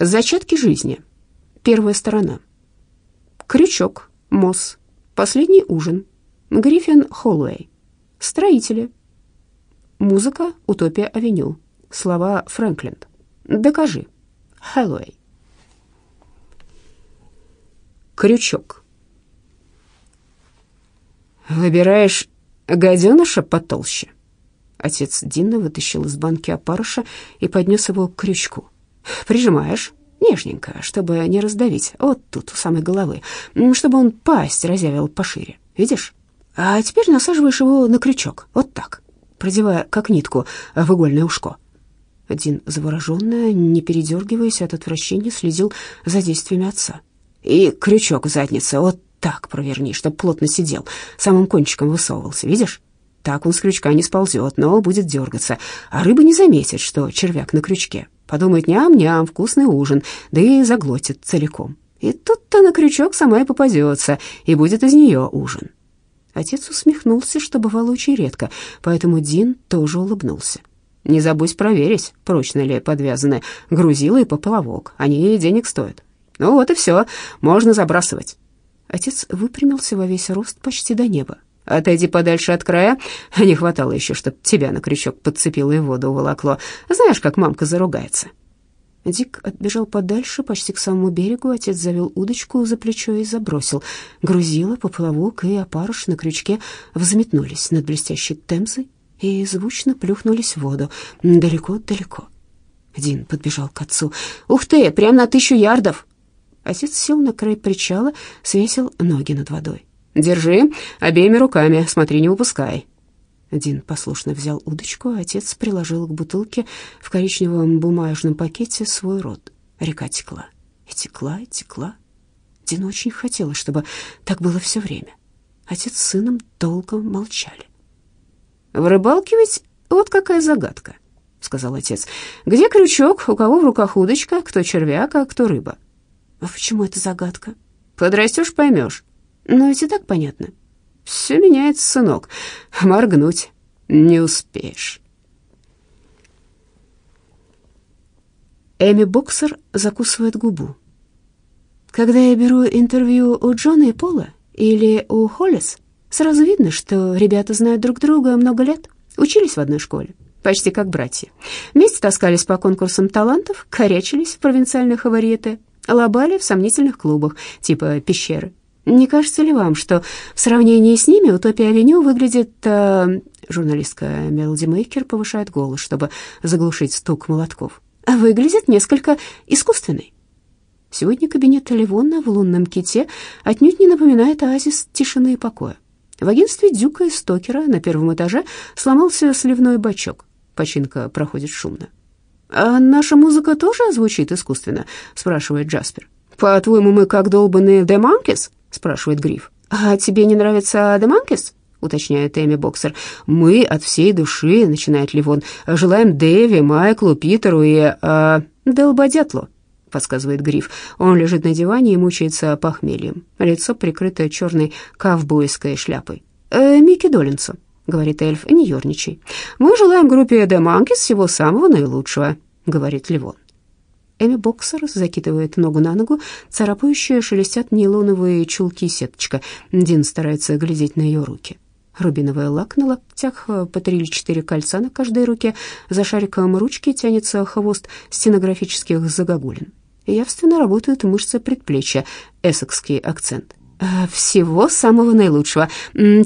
Зачатки жизни. Первая сторона. Крючок. Мосс. Последний ужин. Гриффин Холлоуэй. Строители. Музыка. Утопия-авеню. Слова Фрэнклин. Докажи. Хэллоуэй. Крючок. Выбираешь гаденыша потолще. Отец Дина вытащил из банки опарыша и поднес его к крючку. Прижимаешь нежненько, чтобы не раздавить, вот тут, у самой головы, чтобы он пасть разъявил пошире. Видишь? А теперь насаживаешь его на крючок, вот так, продевая как нитку в игольное ушко. Дин, завороженно, не передергиваясь от отвращения, следил за действиями отца. И крючок в заднице вот так проверни, чтоб плотно сидел, самым кончиком высовывался, видишь? Так он с крючка не сползет, но будет дергаться, а рыба не заметит, что червяк на крючке. Подумает, ням-ням, вкусный ужин, да и заглотит целиком. И тут-то на крючок сама и попадется, и будет из нее ужин. Отец усмехнулся, что бывало очень редко, поэтому Дин тоже улыбнулся. «Не забудь проверить, прочно ли подвязаны грузила и поплавок. Они денег стоят. Ну вот и все, можно забрасывать». Отец выпрямился во весь рост почти до неба. Отойди подальше от края. Не хватало еще, чтоб тебя на крючок подцепило и воду уволокло. Знаешь, как мамка заругается». Дик отбежал подальше, почти к самому берегу. Отец завел удочку за плечо и забросил. Грузила, поплавок и опарыш на крючке взметнулись над блестящей темзой и звучно плюхнулись в воду далеко-далеко. Дин подбежал к отцу. «Ух ты, прям на тысячу ярдов!» Отец сел на край причала, свесил ноги над водой. Держи обеими руками, смотри, не упускай». Дин послушно взял удочку, а отец приложил к бутылке в коричневом бумажном пакете свой рот. Река текла и текла, и текла. Дин очень хотелось, чтобы так было все время. Отец с сыном долго молчали. «В рыбалке ведь вот какая загадка», — сказал отец. «Где крючок, у кого в руках удочка, кто червяк, а кто рыба?» «А почему это загадка?» «Подрастешь, поймешь». Но ведь и так понятно. Все меняется, сынок. Моргнуть не успеешь. Эми Боксер закусывает губу. Когда я беру интервью у Джона и Пола или у Холлис, сразу видно, что ребята знают друг друга много лет, учились в одной школе, почти как братья. Вместе таскались по конкурсам талантов, корячились в провинциальных авариете, лобали в сомнительных клубах, типа «Пещеры». Не кажется ли вам, что в сравнении с ними «Утопия-авеню» выглядит... Э, журналистка Мелоди Мейкер повышает голос, чтобы заглушить стук молотков. Выглядит несколько искусственной. Сегодня кабинет Ливона в лунном ките отнюдь не напоминает оазис тишины и покоя. В агентстве Дюка и Стокера на первом этаже сломался сливной бачок. Починка проходит шумно. «А наша музыка тоже звучит искусственно?» — спрашивает Джаспер. «По-твоему, мы как долбанные Monkeys?» — спрашивает Гриф. «А тебе не нравится Деманкис?» — уточняет Эми Боксер. «Мы от всей души», — начинает Ливон, — «желаем Дэви, Майклу, Питеру и... Э, Делбодятлу», — подсказывает Гриф. Он лежит на диване и мучается похмельем. Лицо прикрыто черной ковбойской шляпой. «Э, «Микки Доллинсу», — говорит эльф, — «не ерничай». «Мы желаем группе The Monkeys всего самого наилучшего», — говорит Ливон. Эми Боксер закидывает ногу на ногу, царапающие шелестят нейлоновые чулки сеточка. Дин старается глядеть на ее руки. Рубиновый лак на локтях, по три или четыре кольца на каждой руке. За шариком ручки тянется хвост стенографических загогулин. Явственно работают мышцы предплечья, эссекский акцент. «Э, «Всего самого наилучшего.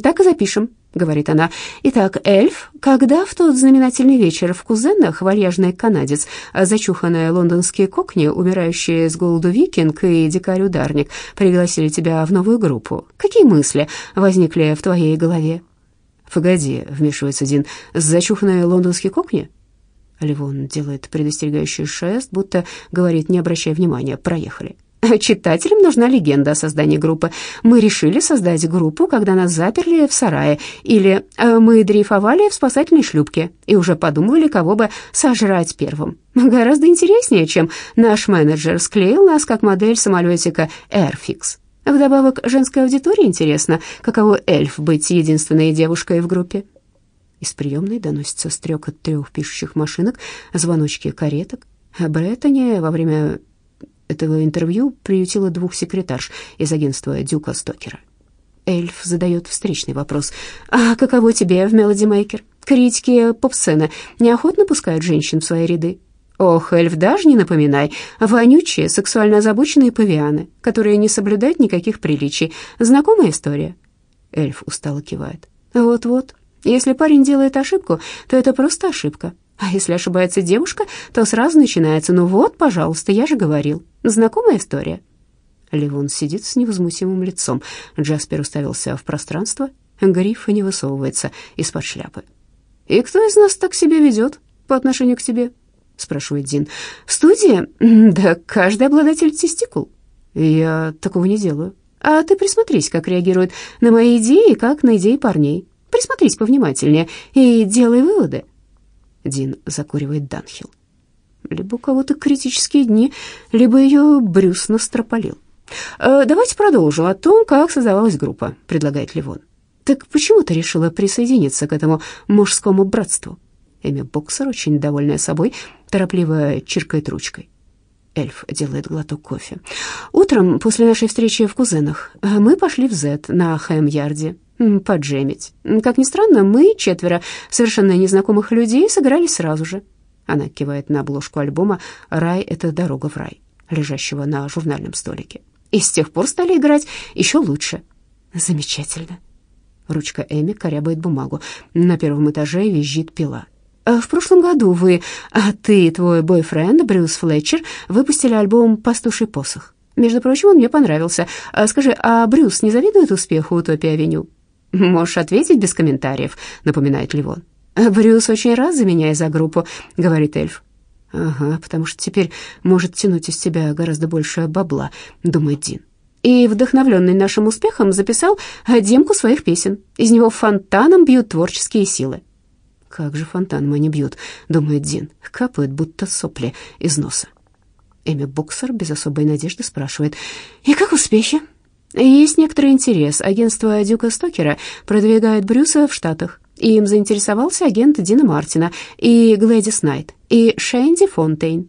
Так и запишем», — говорит она. «Итак, эльф, когда в тот знаменательный вечер в кузенах вальяжный канадец, зачуханные лондонские кокни, умирающие с голоду викинг и дикарь-ударник пригласили тебя в новую группу, какие мысли возникли в твоей голове?» «Погоди», — вмешивается Дин, — «зачуханные лондонские кокни?» Ливон делает предостерегающий шест, будто говорит, не обращай внимания, проехали. Читателям нужна легенда о создании группы. Мы решили создать группу, когда нас заперли в сарае, или э, мы дрейфовали в спасательной шлюпке и уже подумывали, кого бы сожрать первым. Гораздо интереснее, чем наш менеджер склеил нас как модель самолетика Airfix. Вдобавок, женской аудитории интересно, каково эльф быть единственной девушкой в группе. Из приемной доносится стрекот трех пишущих машинок, звоночки кареток. Бреттани во время этого интервью приютила двух секретарш из агентства Дюка Стокера. Эльф задает встречный вопрос. «А каково тебе в Мелоди Мейкер? Критики поп-сцены неохотно пускают женщин в свои ряды?» Ох, Эльф, даже не напоминай. Вонючие, сексуально озабоченные павианы, которые не соблюдают никаких приличий. Знакомая история?» Эльф устало кивает. «Вот-вот. Если парень делает ошибку, то это просто ошибка. А если ошибается девушка, то сразу начинается «ну вот, пожалуйста, я же говорил». Знакомая история?» Ливон сидит с невозмутимым лицом. Джаспер уставился в пространство. Гриф не высовывается из-под шляпы. «И кто из нас так себя ведет по отношению к тебе?» — спрашивает Дин. «В студии? Да каждый обладатель тестикул». «Я такого не делаю. А ты присмотрись, как реагируют на мои идеи, как на идеи парней. Присмотрись повнимательнее и делай выводы». Дин закуривает Данхил. Либо у кого-то критические дни, либо ее Брюс настропалил. «Э, «Давайте продолжим о том, как создавалась группа», — предлагает Ливон. «Так почему ты решила присоединиться к этому мужскому братству?» Эми Боксер, очень довольная собой, торопливо чиркает ручкой. Эльф делает глоток кофе. Утром, после нашей встречи в Кузенах, мы пошли в Зет на Хэм-Ярде поджемить. Как ни странно, мы, четверо совершенно незнакомых людей, сыграли сразу же. Она кивает на обложку альбома «Рай — это дорога в рай», лежащего на журнальном столике. И с тех пор стали играть еще лучше. Замечательно. Ручка Эми корябает бумагу. На первом этаже визжит пила. Э, в прошлом году вы, а ты и твой бойфренд Брюс Флетчер выпустили альбом «Пастуший посох». Между прочим, он мне понравился. Э, скажи, а Брюс не завидует успеху «Утопия-авеню»?» «Можешь ответить без комментариев», — напоминает Ливон. «Э, «Брюс очень рад за меня и за группу», — говорит эльф. «Ага, потому что теперь может тянуть из тебя гораздо больше бабла», — думает Дин. И, вдохновленный нашим успехом, записал демку своих песен. Из него фонтаном бьют творческие силы. «Как же фонтаном они бьют», — думает Дин, капают, будто сопли из носа. Эми Боксер без особой надежды спрашивает, «И как успехи?» Есть некоторый интерес. Агентство Дюка Стокера продвигает Брюса в Штатах. Им заинтересовался агент Дина Мартина и Глэдис Найт, и Шенди Фонтейн.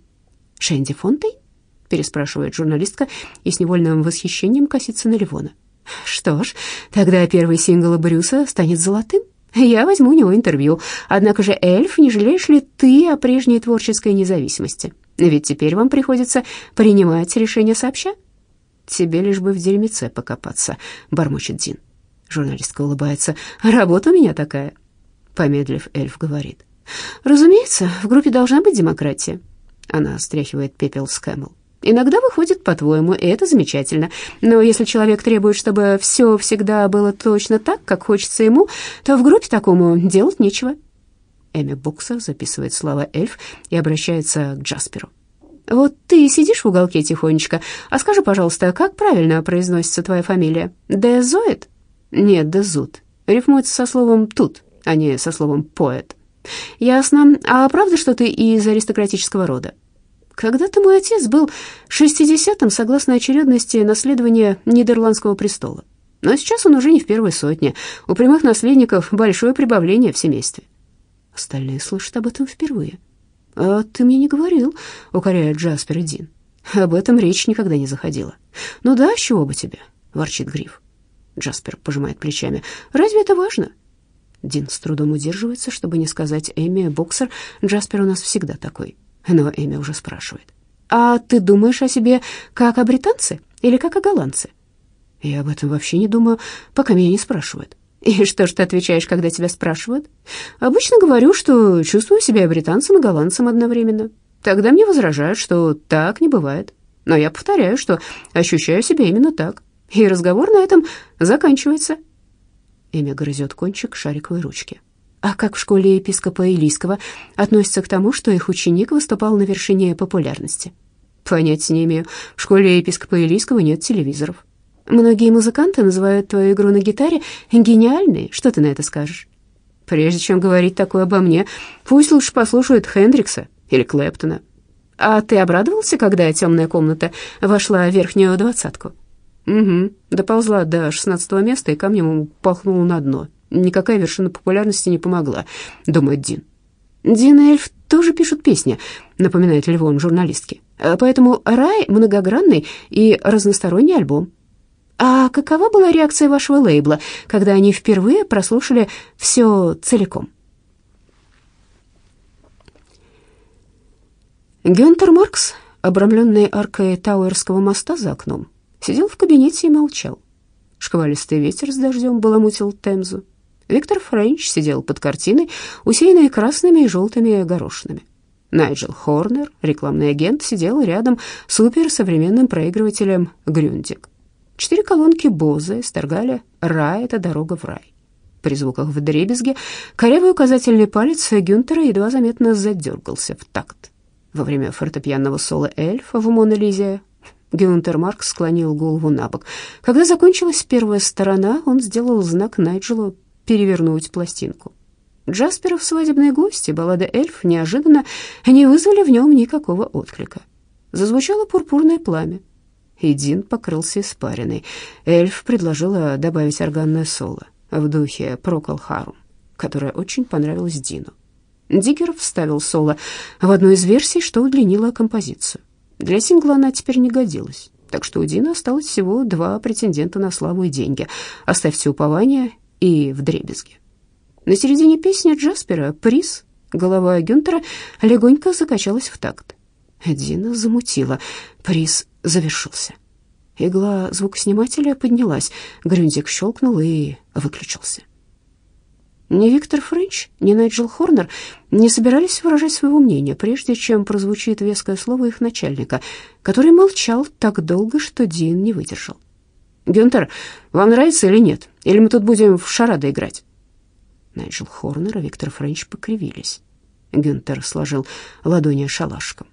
«Шенди Фонтейн?» — переспрашивает журналистка и с невольным восхищением косится на Ливона. «Что ж, тогда первый сингл Брюса станет золотым. Я возьму у него интервью. Однако же, эльф, не жалеешь ли ты о прежней творческой независимости? Ведь теперь вам приходится принимать решения сообща». «Тебе лишь бы в дерьмеце покопаться», — бормочет Дин. Журналистка улыбается. «Работа у меня такая». Помедлив, эльф говорит. «Разумеется, в группе должна быть демократия». Она стряхивает пепел с Кэмел. Иногда выходит по-твоему, и это замечательно. Но если человек требует, чтобы все всегда было точно так, как хочется ему, то в группе такому делать нечего. Эми Боксер записывает слова эльф и обращается к Джасперу. «Вот ты сидишь в уголке тихонечко, а скажи, пожалуйста, как правильно произносится твоя фамилия? Дезоид?» «Нет, Дезут. Рифмуется со словом «тут», а не со словом «поэт». «Ясно. А правда, что ты из аристократического рода?» Когда-то мой отец был шестидесятым согласно очередности наследования Нидерландского престола. Но сейчас он уже не в первой сотне. У прямых наследников большое прибавление в семействе. Остальные слышат об этом впервые. «А ты мне не говорил», — укоряет Джаспер и Дин. «Об этом речь никогда не заходила». «Ну да, с чего бы тебе?» — ворчит Гриф. Джаспер пожимает плечами. «Разве это важно?» Дин с трудом удерживается, чтобы не сказать Эми, боксер, Джаспер у нас всегда такой. Но Эми уже спрашивает. «А ты думаешь о себе как о британце или как о голландце?» «Я об этом вообще не думаю, пока меня не спрашивают». «И что ж ты отвечаешь, когда тебя спрашивают?» «Обычно говорю, что чувствую себя британцем и голландцем одновременно. Тогда мне возражают, что так не бывает. Но я повторяю, что ощущаю себя именно так. И разговор на этом заканчивается». Эми грызет кончик шариковой ручки. А как в школе епископа Илийского относятся к тому, что их ученик выступал на вершине популярности? Понятия не имею. В школе епископа Илийского нет телевизоров. Многие музыканты называют твою игру на гитаре гениальной. Что ты на это скажешь? Прежде чем говорить такое обо мне, пусть лучше послушают Хендрикса или Клэптона. А ты обрадовался, когда темная комната вошла в верхнюю двадцатку? Угу, доползла до шестнадцатого места и камнем упахнула на дно. Никакая вершина популярности не помогла, думает Дин. Дин и эльф тоже пишут песни, напоминает Львон журналистке. Поэтому «Рай» — многогранный и разносторонний альбом. А какова была реакция вашего лейбла, когда они впервые прослушали все целиком? Гюнтер Маркс, обрамленный аркой Тауэрского моста за окном, сидел в кабинете и молчал. Шквалистый ветер с дождем баламутил Темзу. Виктор Френч сидел под картиной, усеянной красными и желтыми горошинами. Найджел Хорнер, рекламный агент, сидел рядом с суперсовременным проигрывателем «Грюндик». Четыре колонки Боза исторгали «Рай — это дорога в рай». При звуках в дребезге корявый указательный палец Гюнтера едва заметно задергался в такт. Во время фортепианного соло эльфа в «Мона Лизе» Гюнтер Марк склонил голову на бок. Когда закончилась первая сторона, он сделал знак Найджелу перевернуть пластинку. Джасперов свадебные гости, баллада «Эльф» неожиданно не вызвали в нем никакого отклика. Зазвучало пурпурное пламя. И Дин покрылся испариной. Эльф предложила добавить органное соло в духе Прокол Харум, которое очень понравилось Дину. Диггер вставил соло в одну из версий, что удлинило композицию. Для сингла она теперь не годилась, так что у Дина осталось всего два претендента на славу и деньги. «Оставьте упование» и «Вдребезги». На середине песни Джаспера «Приз» голова Гюнтера легонько закачалась в такт. Дина замутила. Приз завершился. Игла звукоснимателя поднялась, Грюндик щелкнул и выключился. Ни Виктор Френч, ни Найджел Хорнер не собирались выражать своего мнения, прежде чем прозвучит веское слово их начальника, который молчал так долго, что Дин не выдержал. «Гюнтер, вам нравится или нет? Или мы тут будем в шарады играть?» Найджел Хорнер и Виктор Френч покривились. Гюнтер сложил ладони шалашком.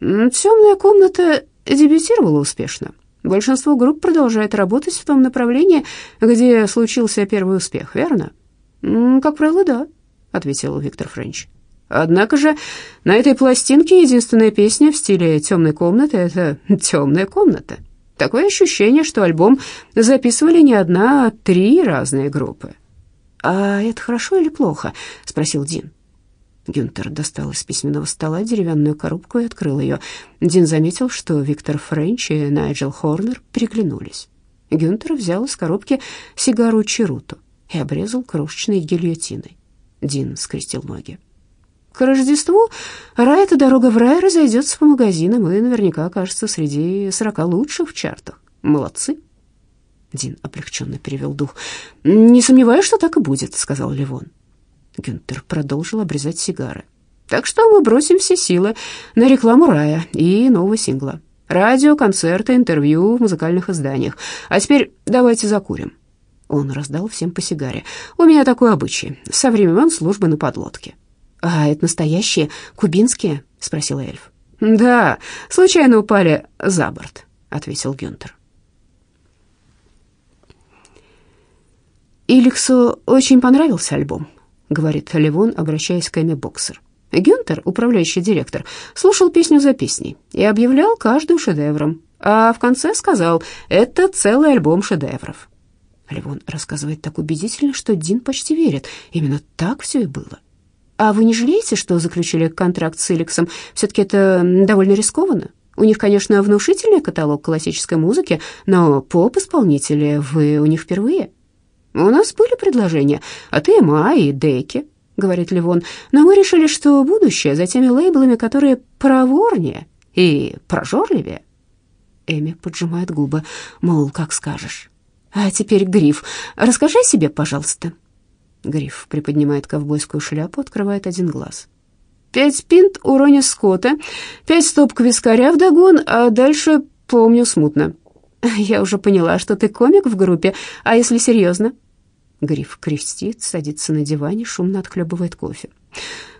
«Темная комната дебютировала успешно. Большинство групп продолжает работать в том направлении, где случился первый успех, верно?» «Как правило, да», — ответил Виктор Френч. «Однако же на этой пластинке единственная песня в стиле темной комнаты — это темная комната. Такое ощущение, что альбом записывали не одна, а три разные группы». «А это хорошо или плохо?» — спросил Дин. Гюнтер достал из письменного стола деревянную коробку и открыл ее. Дин заметил, что Виктор Френч и Найджел Хорнер переглянулись. Гюнтер взял из коробки сигару Чаруту и обрезал крошечной гильотиной. Дин скрестил ноги. К Рождеству рай эта дорога в рай разойдется по магазинам и наверняка окажется среди сорока лучших в чартах. Молодцы. Дин облегченно перевел дух. «Не сомневаюсь, что так и будет», — сказал Левон. Гюнтер продолжил обрезать сигары. «Так что мы бросим все силы на рекламу рая и нового сингла. Радио, концерты, интервью в музыкальных изданиях. А теперь давайте закурим». Он раздал всем по сигаре. «У меня такой обычай, со времен службы на подлодке». «А это настоящие, кубинские?» — спросил эльф. «Да, случайно упали за борт», — ответил Гюнтер. «Иликсу очень понравился альбом», — говорит Левон, обращаясь к Эми Боксер. Гюнтер, управляющий директор, слушал песню за песней и объявлял каждую шедевром, а в конце сказал «это целый альбом шедевров». Левон рассказывает так убедительно, что Дин почти верит. Именно так все и было. «А вы не жалеете, что заключили контракт с Иликсом? Все-таки это довольно рискованно. У них, конечно, внушительный каталог классической музыки, но поп-исполнители вы у них впервые». «У нас были предложения от ЭМА и Дейки», — говорит Левон, «но мы решили, что будущее за теми лейблами, которые проворнее и прожорливее». Эми поджимает губы, мол, как скажешь. А теперь Гриф, расскажи себе, пожалуйста. Гриф приподнимает ковбойскую шляпу, открывает один глаз. Пять пинт у Рони Скотта, пять стопок вискаря вдогон, а дальше помню смутно. Я уже поняла, что ты комик в группе, а если серьезно? Гриф крестит, садится на диване, шумно отхлебывает кофе.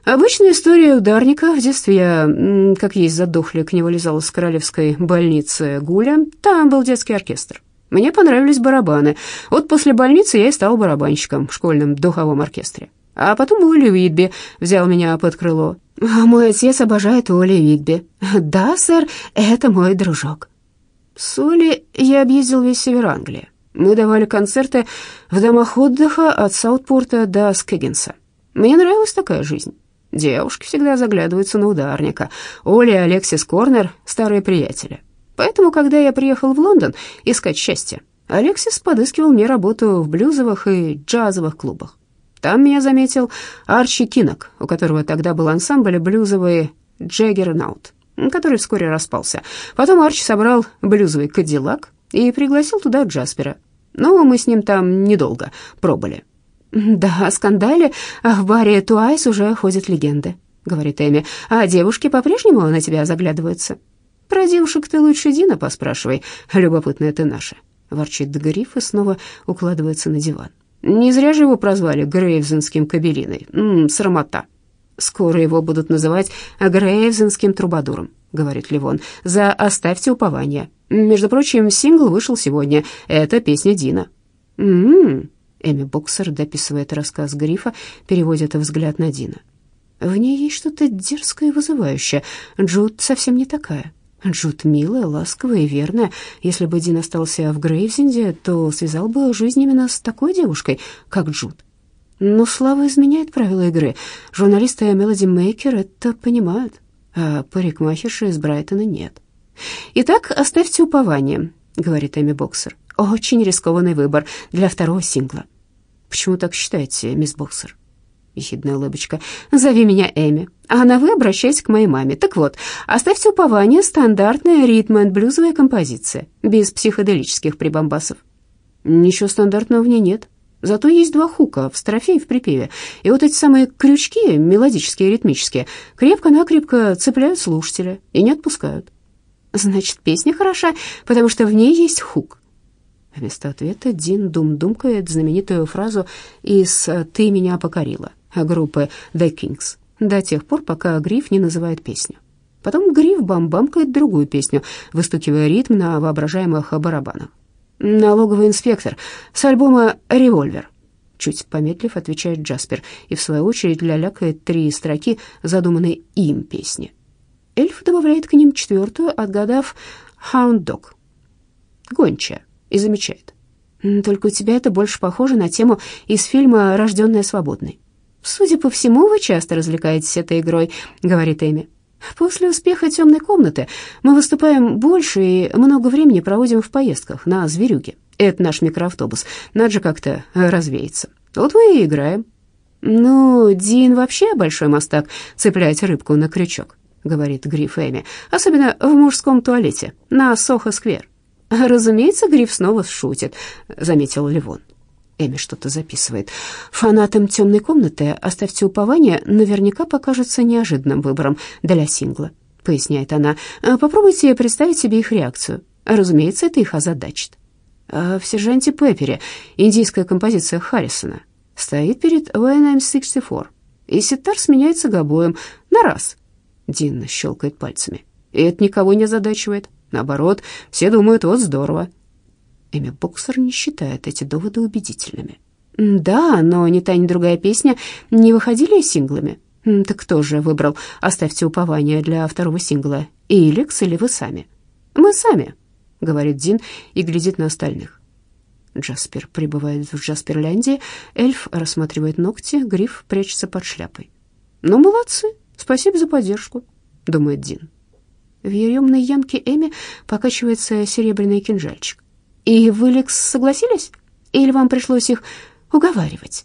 Обычная история ударника. В детстве я, как есть задохлик, не вылезала с королевской больницы Гуля. Там был детский оркестр. Мне понравились барабаны. Вот после больницы я и стал барабанщиком в школьном духовом оркестре. А потом Уолли Уитби взял меня под крыло. А мой отец обожает Уолли Уитби. Да, сэр, это мой дружок. С Уолли я объездил весь север Англии. Мы давали концерты в домах отдыха от Саутпорта до Скэггинса. Мне нравилась такая жизнь. Девушки всегда заглядываются на ударника. Оля и Алексис Корнер — старые приятели. Поэтому, когда я приехал в Лондон искать счастье, Алексис подыскивал мне работу в блюзовых и джазовых клубах. Там меня заметил Арчи Кинок, у которого тогда был ансамбль блюзовый Джеггернаут, который вскоре распался. Потом Арчи собрал блюзовый Кадиллак и пригласил туда Джаспера. Но мы с ним там недолго пробыли. «Да, о скандале в баре Ту-Айз уже ходят легенды», — говорит Эми. «А девушки по-прежнему на тебя заглядываются?» «Про девушек ты лучше Дина поспрашивай, любопытная ты наша», — ворчит Дагориф и снова укладывается на диван. «Не зря же его прозвали Грейвзенским кабелиной. -м, срамота». «Скоро его будут называть Грейвзенским трубадуром», — говорит Ливон, — «за «Оставьте упование». Между прочим, сингл вышел сегодня. Это песня Дина». «М-м-м», Эми Боксер дописывает рассказ Грифа, переводит взгляд на Дина. В ней есть что-то дерзкое и вызывающее. Джуд совсем не такая. Джуд милая, ласковая и верная. Если бы Дин остался в Грейвзенде, то связал бы жизнь именно с такой девушкой, как Джуд. Но слава изменяет правила игры. Журналисты Мелоди Мейкер это понимают, а парикмахерши из Брайтона нет. «Итак, оставьте упование», — говорит Эми Боксер. «Очень рискованный выбор для второго сингла». «Почему так считаете, мисс Боксер?» ехидная улыбочка. «Зови меня Эми, а на «вы» обращайтесь к моей маме. Так вот, оставьте упование, стандартная ритм энд блюзовая композиция, без психоделических прибамбасов». «Ничего стандартного в ней нет. Зато есть два хука в строфе и в припеве. И вот эти самые крючки, мелодические, ритмические, крепко-накрепко цепляют слушателя и не отпускают». «Значит, песня хороша, потому что в ней есть хук». Вместо ответа Дин дум-думкает знаменитую фразу из «Ты меня покорила» группы The Kings до тех пор, пока Гриф не называет песню. Потом Гриф бам-бамкает другую песню, выстукивая ритм на воображаемых барабанах. «Налоговый инспектор» с альбома «Револьвер». Чуть помедлив, отвечает Джаспер, и в свою очередь лялякает три строки задуманной им песни. Эльф добавляет к ним четвертую, отгадав «Hound Dog» — «Гончая» и замечает. «Только у тебя это больше похоже на тему из фильма «Рожденная свободной». «Судя по всему, вы часто развлекаетесь этой игрой», — говорит Эми. «После успеха «Темной комнаты» мы выступаем больше и много времени проводим в поездках на «Зверюге». Это наш микроавтобус, надо же как-то развеяться. Вот мы и играем». «Ну, Дин вообще большой мастак цеплять рыбку на крючок», — говорит Гриф Эми, «особенно в мужском туалете на Сохо-сквер». «Разумеется, Гриф снова шутит», — заметил Ливон. Эми что-то записывает. «Фанатам темной комнаты оставьте упование, наверняка покажется неожиданным выбором для сингла», — поясняет она. «Попробуйте представить себе их реакцию. Разумеется, это их озадачит». А в «Сержанте Пеппере» индийская композиция Харрисона стоит перед «When I'm 64», и ситар сменяется гобоем на раз. Динна щелкает пальцами. И это никого не озадачивает. Наоборот, все думают, вот здорово. Эми Боксер не считает эти доводы убедительными. Да, но ни та, ни другая песня не выходили синглами. Так кто же выбрал «Оставьте упование» для второго сингла? Иликс или вы сами? Мы сами, говорит Дин и глядит на остальных. Джаспер прибывает в Джасперляндии, эльф рассматривает ногти, гриф прячется под шляпой. «Ну, молодцы, спасибо за поддержку», — думает Дин. В еремной ямке Эми покачивается серебряный кинжальчик. «И вы, Лекс, согласились? Или вам пришлось их уговаривать?»